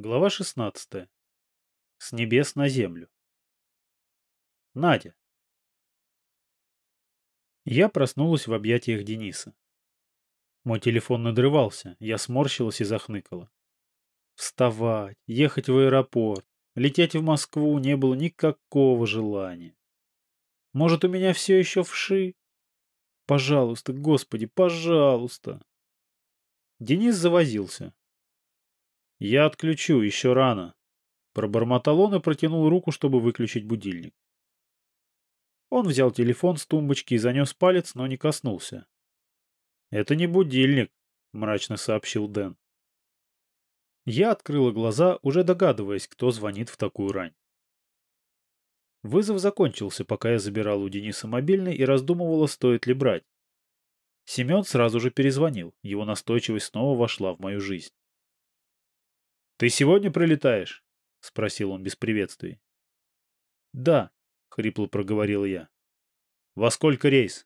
Глава 16. С небес на землю. Надя. Я проснулась в объятиях Дениса. Мой телефон надрывался, я сморщилась и захныкала. Вставать, ехать в аэропорт, лететь в Москву не было никакого желания. Может, у меня все еще вши? Пожалуйста, Господи, пожалуйста. Денис завозился, «Я отключу, еще рано». Пробормотал он и протянул руку, чтобы выключить будильник. Он взял телефон с тумбочки и занес палец, но не коснулся. «Это не будильник», — мрачно сообщил Дэн. Я открыла глаза, уже догадываясь, кто звонит в такую рань. Вызов закончился, пока я забирал у Дениса мобильный и раздумывала, стоит ли брать. Семен сразу же перезвонил, его настойчивость снова вошла в мою жизнь. «Ты сегодня прилетаешь?» — спросил он без приветствий. «Да», — хрипло проговорил я. «Во сколько рейс?»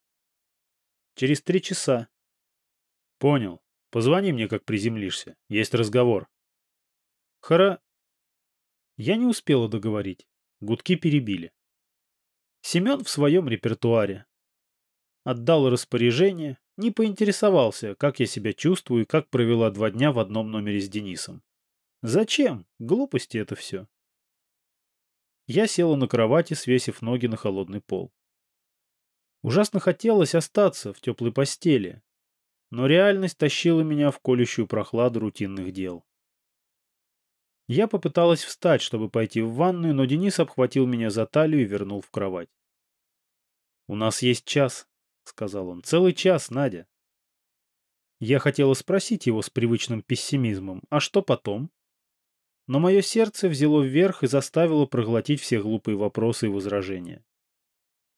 «Через три часа». «Понял. Позвони мне, как приземлишься. Есть разговор». «Хора...» Я не успела договорить. Гудки перебили. Семен в своем репертуаре. Отдал распоряжение, не поинтересовался, как я себя чувствую и как провела два дня в одном номере с Денисом. Зачем? Глупости это все. Я села на кровати, свесив ноги на холодный пол. Ужасно хотелось остаться в теплой постели, но реальность тащила меня в колющую прохладу рутинных дел. Я попыталась встать, чтобы пойти в ванную, но Денис обхватил меня за талию и вернул в кровать. «У нас есть час», — сказал он. «Целый час, Надя». Я хотела спросить его с привычным пессимизмом, а что потом? Но мое сердце взяло вверх и заставило проглотить все глупые вопросы и возражения.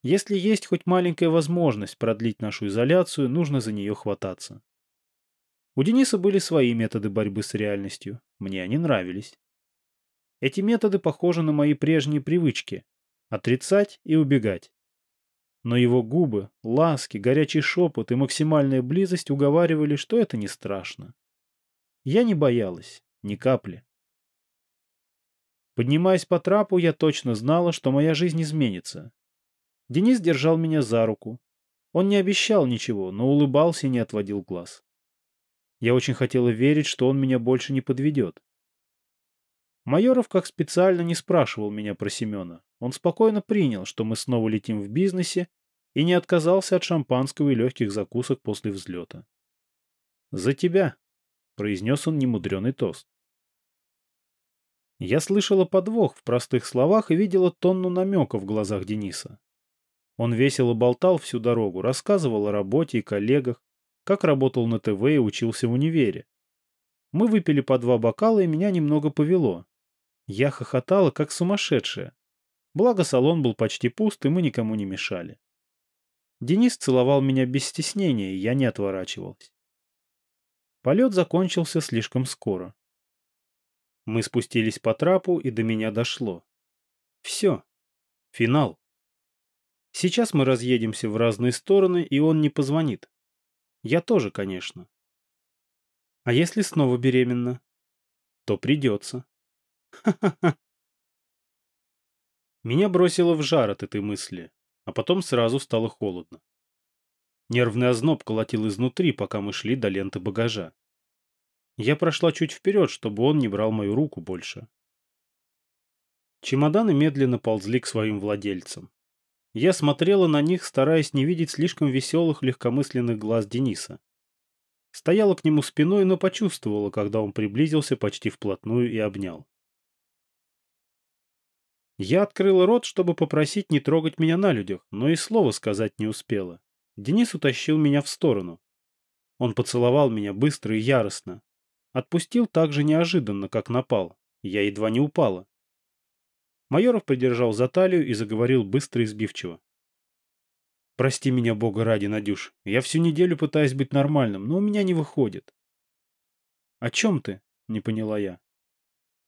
Если есть хоть маленькая возможность продлить нашу изоляцию, нужно за нее хвататься. У Дениса были свои методы борьбы с реальностью. Мне они нравились. Эти методы похожи на мои прежние привычки – отрицать и убегать. Но его губы, ласки, горячий шепот и максимальная близость уговаривали, что это не страшно. Я не боялась, ни капли. Поднимаясь по трапу, я точно знала, что моя жизнь изменится. Денис держал меня за руку. Он не обещал ничего, но улыбался и не отводил глаз. Я очень хотела верить, что он меня больше не подведет. Майоров как специально не спрашивал меня про Семена. Он спокойно принял, что мы снова летим в бизнесе, и не отказался от шампанского и легких закусок после взлета. «За тебя», — произнес он немудреный тост. Я слышала подвох в простых словах и видела тонну намека в глазах Дениса. Он весело болтал всю дорогу, рассказывал о работе и коллегах, как работал на ТВ и учился в универе. Мы выпили по два бокала, и меня немного повело. Я хохотала, как сумасшедшая. Благо салон был почти пуст, и мы никому не мешали. Денис целовал меня без стеснения, и я не отворачивалась. Полет закончился слишком скоро. Мы спустились по трапу, и до меня дошло. Все. Финал. Сейчас мы разъедемся в разные стороны, и он не позвонит. Я тоже, конечно. А если снова беременна? То придется. Ха-ха-ха. Меня бросило в жар от этой мысли, а потом сразу стало холодно. Нервный озноб колотил изнутри, пока мы шли до ленты багажа. Я прошла чуть вперед, чтобы он не брал мою руку больше. Чемоданы медленно ползли к своим владельцам. Я смотрела на них, стараясь не видеть слишком веселых, легкомысленных глаз Дениса. Стояла к нему спиной, но почувствовала, когда он приблизился почти вплотную и обнял. Я открыла рот, чтобы попросить не трогать меня на людях, но и слова сказать не успела. Денис утащил меня в сторону. Он поцеловал меня быстро и яростно, Отпустил так же неожиданно, как напал. Я едва не упала. Майоров придержал за талию и заговорил быстро и сбивчиво. «Прости меня, Бога ради, Надюш. Я всю неделю пытаюсь быть нормальным, но у меня не выходит». «О чем ты?» — не поняла я.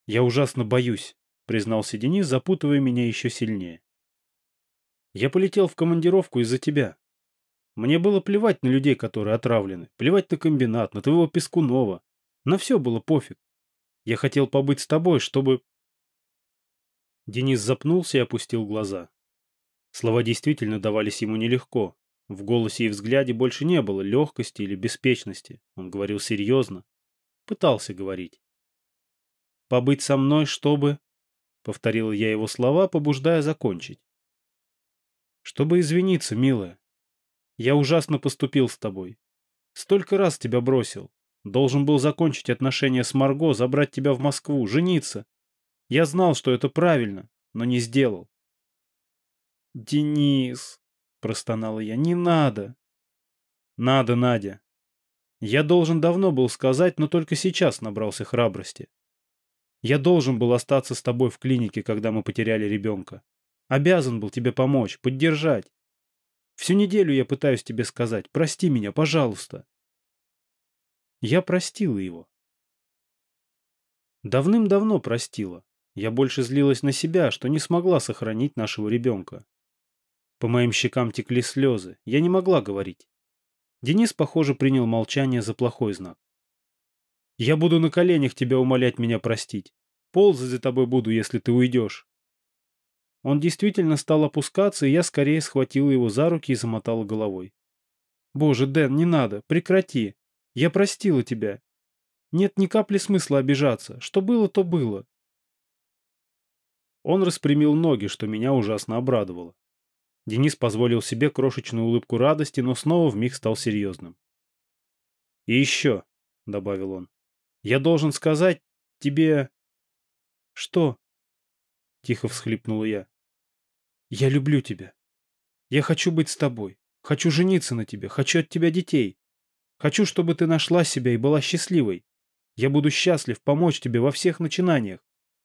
«Я ужасно боюсь», — признался Денис, запутывая меня еще сильнее. «Я полетел в командировку из-за тебя. Мне было плевать на людей, которые отравлены, плевать на комбинат, на твоего Пескунова, на все было пофиг. Я хотел побыть с тобой, чтобы...» Денис запнулся и опустил глаза. Слова действительно давались ему нелегко. В голосе и взгляде больше не было легкости или беспечности. Он говорил серьезно. Пытался говорить. «Побыть со мной, чтобы...» Повторил я его слова, побуждая закончить. «Чтобы извиниться, милая. Я ужасно поступил с тобой. Столько раз тебя бросил. Должен был закончить отношения с Марго, забрать тебя в Москву, жениться. Я знал, что это правильно, но не сделал. «Денис!» — простонала я. «Не надо!» «Надо, Надя!» Я должен давно был сказать, но только сейчас набрался храбрости. Я должен был остаться с тобой в клинике, когда мы потеряли ребенка. Обязан был тебе помочь, поддержать. Всю неделю я пытаюсь тебе сказать, прости меня, пожалуйста. Я простила его. Давным-давно простила. Я больше злилась на себя, что не смогла сохранить нашего ребенка. По моим щекам текли слезы. Я не могла говорить. Денис, похоже, принял молчание за плохой знак. «Я буду на коленях тебя умолять меня простить. Ползать за тобой буду, если ты уйдешь». Он действительно стал опускаться, и я скорее схватила его за руки и замотала головой. «Боже, Дэн, не надо, прекрати. Я простила тебя. Нет ни капли смысла обижаться. Что было, то было». Он распрямил ноги, что меня ужасно обрадовало. Денис позволил себе крошечную улыбку радости, но снова вмиг стал серьезным. «И еще», — добавил он, — «я должен сказать тебе...» «Что?» — тихо всхлипнула я. «Я люблю тебя. Я хочу быть с тобой. Хочу жениться на тебе. Хочу от тебя детей. Хочу, чтобы ты нашла себя и была счастливой. Я буду счастлив помочь тебе во всех начинаниях,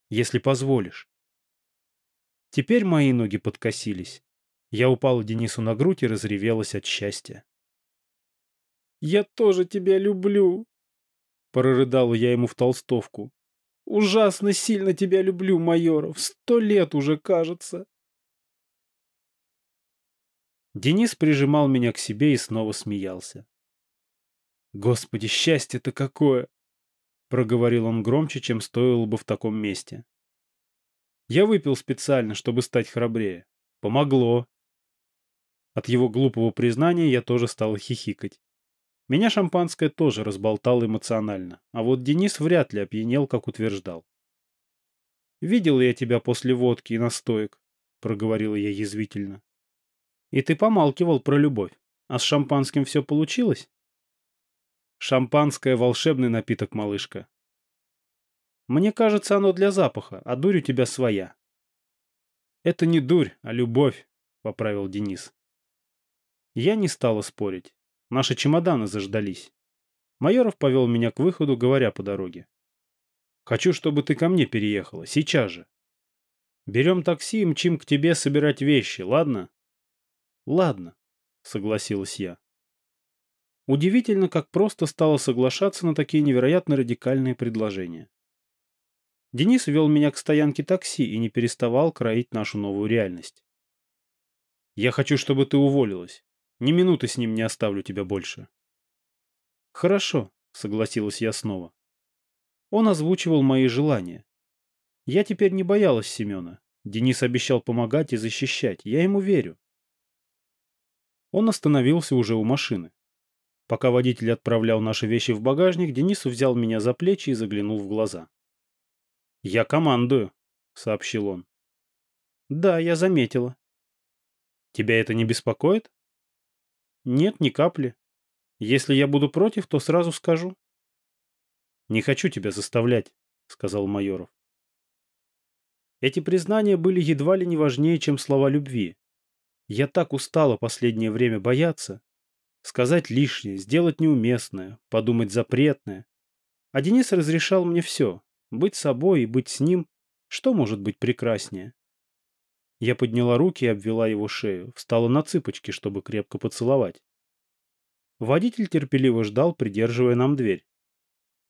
если позволишь». Теперь мои ноги подкосились. Я упала Денису на грудь и разревелась от счастья. «Я тоже тебя люблю!» Прорыдала я ему в толстовку. «Ужасно сильно тебя люблю, Майоров! Сто лет уже, кажется!» Денис прижимал меня к себе и снова смеялся. «Господи, счастье-то какое!» Проговорил он громче, чем стоило бы в таком месте. Я выпил специально, чтобы стать храбрее. Помогло. От его глупого признания я тоже стал хихикать. Меня шампанское тоже разболтало эмоционально, а вот Денис вряд ли опьянел, как утверждал. «Видел я тебя после водки и настоек», — проговорила я язвительно. «И ты помалкивал про любовь. А с шампанским все получилось?» «Шампанское — волшебный напиток, малышка». «Мне кажется, оно для запаха, а дурь у тебя своя». «Это не дурь, а любовь», — поправил Денис. Я не стала спорить. Наши чемоданы заждались. Майоров повел меня к выходу, говоря по дороге. «Хочу, чтобы ты ко мне переехала. Сейчас же. Берем такси и мчим к тебе собирать вещи, ладно?» «Ладно», — согласилась я. Удивительно, как просто стало соглашаться на такие невероятно радикальные предложения. Денис вел меня к стоянке такси и не переставал кроить нашу новую реальность. «Я хочу, чтобы ты уволилась. Ни минуты с ним не оставлю тебя больше. Хорошо, согласилась я снова. Он озвучивал мои желания. Я теперь не боялась Семена. Денис обещал помогать и защищать. Я ему верю. Он остановился уже у машины. Пока водитель отправлял наши вещи в багажник, Денис взял меня за плечи и заглянул в глаза. «Я командую», — сообщил он. «Да, я заметила». «Тебя это не беспокоит?» Нет, ни капли. Если я буду против, то сразу скажу. Не хочу тебя заставлять, сказал Майоров. Эти признания были едва ли не важнее, чем слова любви. Я так устала последнее время бояться. Сказать лишнее, сделать неуместное, подумать запретное. А Денис разрешал мне все. Быть собой и быть с ним. Что может быть прекраснее? Я подняла руки и обвела его шею, встала на цыпочки, чтобы крепко поцеловать. Водитель терпеливо ждал, придерживая нам дверь.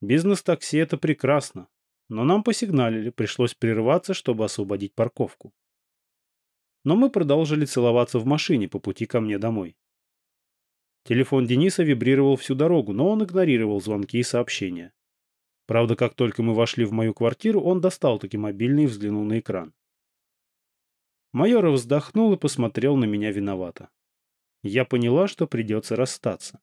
Бизнес-такси — это прекрасно, но нам посигналили, пришлось прерваться, чтобы освободить парковку. Но мы продолжили целоваться в машине по пути ко мне домой. Телефон Дениса вибрировал всю дорогу, но он игнорировал звонки и сообщения. Правда, как только мы вошли в мою квартиру, он достал таки мобильный и взглянул на экран. Майор вздохнул и посмотрел на меня виновато. Я поняла, что придется расстаться.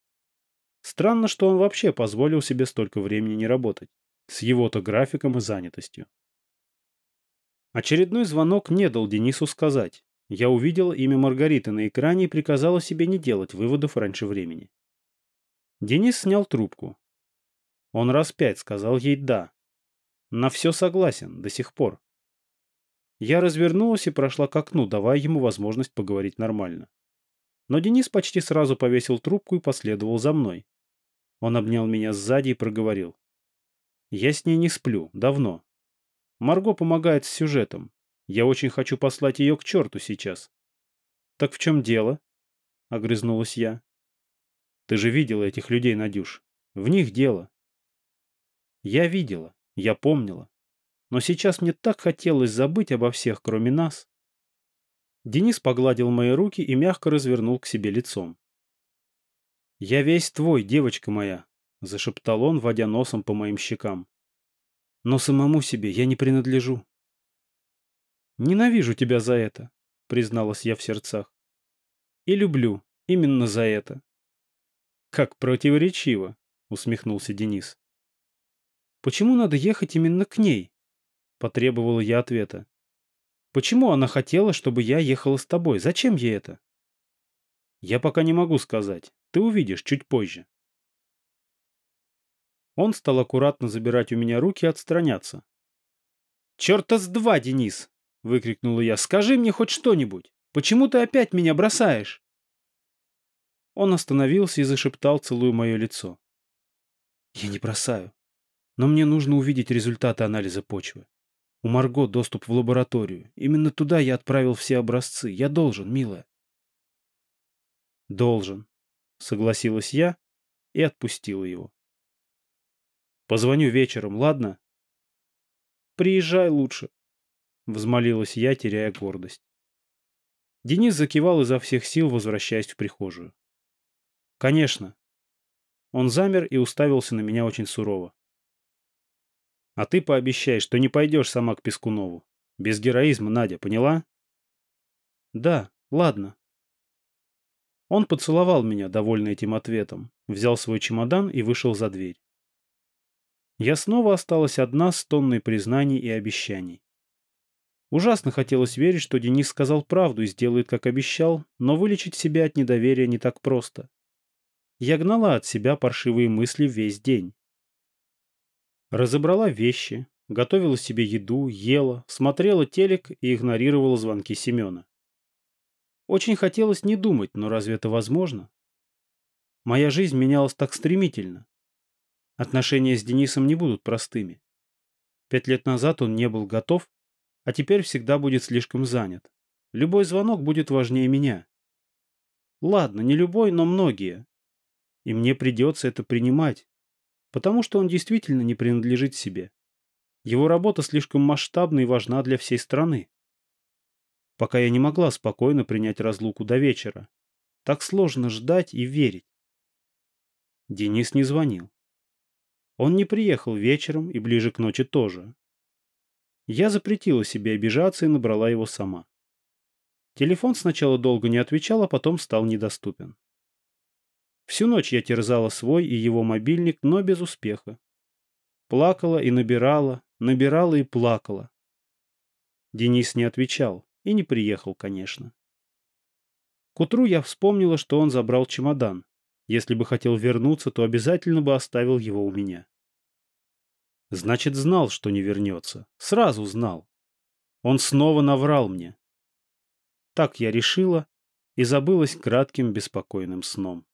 Странно, что он вообще позволил себе столько времени не работать, с его-то графиком и занятостью. Очередной звонок не дал Денису сказать. Я увидела имя Маргариты на экране и приказала себе не делать выводов раньше времени. Денис снял трубку. Он раз пять сказал ей «да». На все согласен, до сих пор. Я развернулась и прошла к окну, давая ему возможность поговорить нормально. Но Денис почти сразу повесил трубку и последовал за мной. Он обнял меня сзади и проговорил. «Я с ней не сплю. Давно. Марго помогает с сюжетом. Я очень хочу послать ее к черту сейчас». «Так в чем дело?» — огрызнулась я. «Ты же видела этих людей, Надюш. В них дело. Я видела, я помнила. Но сейчас мне так хотелось забыть обо всех, кроме нас. Денис погладил мои руки и мягко развернул к себе лицом. «Я весь твой, девочка моя», — зашептал он, водя носом по моим щекам. «Но самому себе я не принадлежу». «Ненавижу тебя за это», — призналась я в сердцах. «И люблю именно за это». «Как противоречиво», — усмехнулся Денис. Почему надо ехать именно к ней? Потребовала я ответа. Почему она хотела, чтобы я ехала с тобой? Зачем ей это? Я пока не могу сказать. Ты увидишь чуть позже. Он стал аккуратно забирать у меня руки и отстраняться. «Черта с два, Денис!» — выкрикнула я. «Скажи мне хоть что-нибудь! Почему ты опять меня бросаешь?» Он остановился и зашептал, целуя мое лицо. «Я не бросаю. Но мне нужно увидеть результаты анализа почвы. У Марго доступ в лабораторию. Именно туда я отправил все образцы. Я должен, милая. Должен, согласилась я и отпустила его. Позвоню вечером, ладно? Приезжай лучше, взмолилась я, теряя гордость. Денис закивал изо всех сил, возвращаясь в прихожую. Конечно. Он замер и уставился на меня очень сурово. А ты пообещай, что не пойдешь сама к Пескунову. Без героизма, Надя, поняла? Да, ладно. Он поцеловал меня, довольный этим ответом, взял свой чемодан и вышел за дверь. Я снова осталась одна с тонной признаний и обещаний. Ужасно хотелось верить, что Денис сказал правду и сделает, как обещал, но вылечить себя от недоверия не так просто. Я гнала от себя паршивые мысли весь день. Разобрала вещи, готовила себе еду, ела, смотрела телек и игнорировала звонки Семена. Очень хотелось не думать, но разве это возможно? Моя жизнь менялась так стремительно. Отношения с Денисом не будут простыми. Пять лет назад он не был готов, а теперь всегда будет слишком занят. Любой звонок будет важнее меня. Ладно, не любой, но многие. И мне придется это принимать, Потому что он действительно не принадлежит себе. Его работа слишком масштабна и важна для всей страны. Пока я не могла спокойно принять разлуку до вечера. Так сложно ждать и верить. Денис не звонил. Он не приехал вечером и ближе к ночи тоже. Я запретила себе обижаться и набрала его сама. Телефон сначала долго не отвечал, а потом стал недоступен. Всю ночь я терзала свой и его мобильник, но без успеха. Плакала и набирала, набирала и плакала. Денис не отвечал и не приехал, конечно. К утру я вспомнила, что он забрал чемодан. Если бы хотел вернуться, то обязательно бы оставил его у меня. Значит, знал, что не вернется. Сразу знал. Он снова наврал мне. Так я решила и забылась кратким беспокойным сном.